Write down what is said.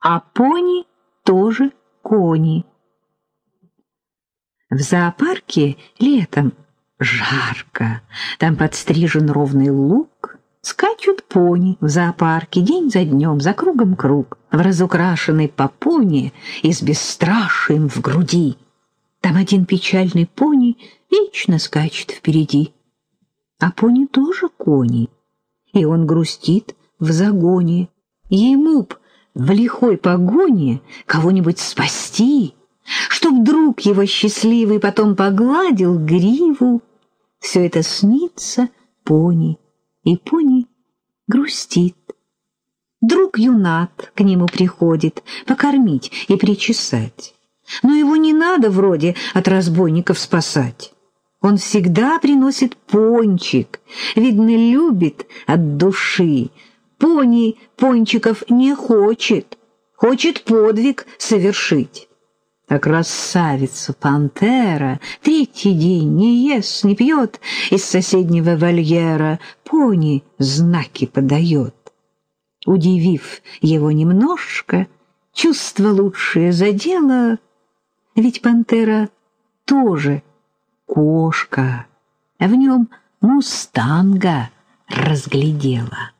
а пони тоже кони. В зоопарке летом жарко, там подстрижен ровный луг, скачут пони в зоопарке день за днем, за кругом круг, в разукрашенной попоне и с бесстрашием в груди. Там один печальный пони вечно скачет впереди. А пони тоже кони, и он грустит в загоне. Ему б в лихой погоне кого-нибудь спасти, чтоб друг его счастливый потом погладил гриву. Все это снится пони, и пони грустит. Друг юнат к нему приходит покормить и причесать. Но его не надо вроде от разбойников спасать. Он всегда приносит пончик, видно, любит от души. Пони пончиков не хочет, хочет подвиг совершить. А красавица пантера третий день не ест, не пьет, из соседнего вольера пони знаки подает. Удивив его немножко, чувство лучшее задело, ведь пантера тоже кошка, а в нем мустанга разглядела.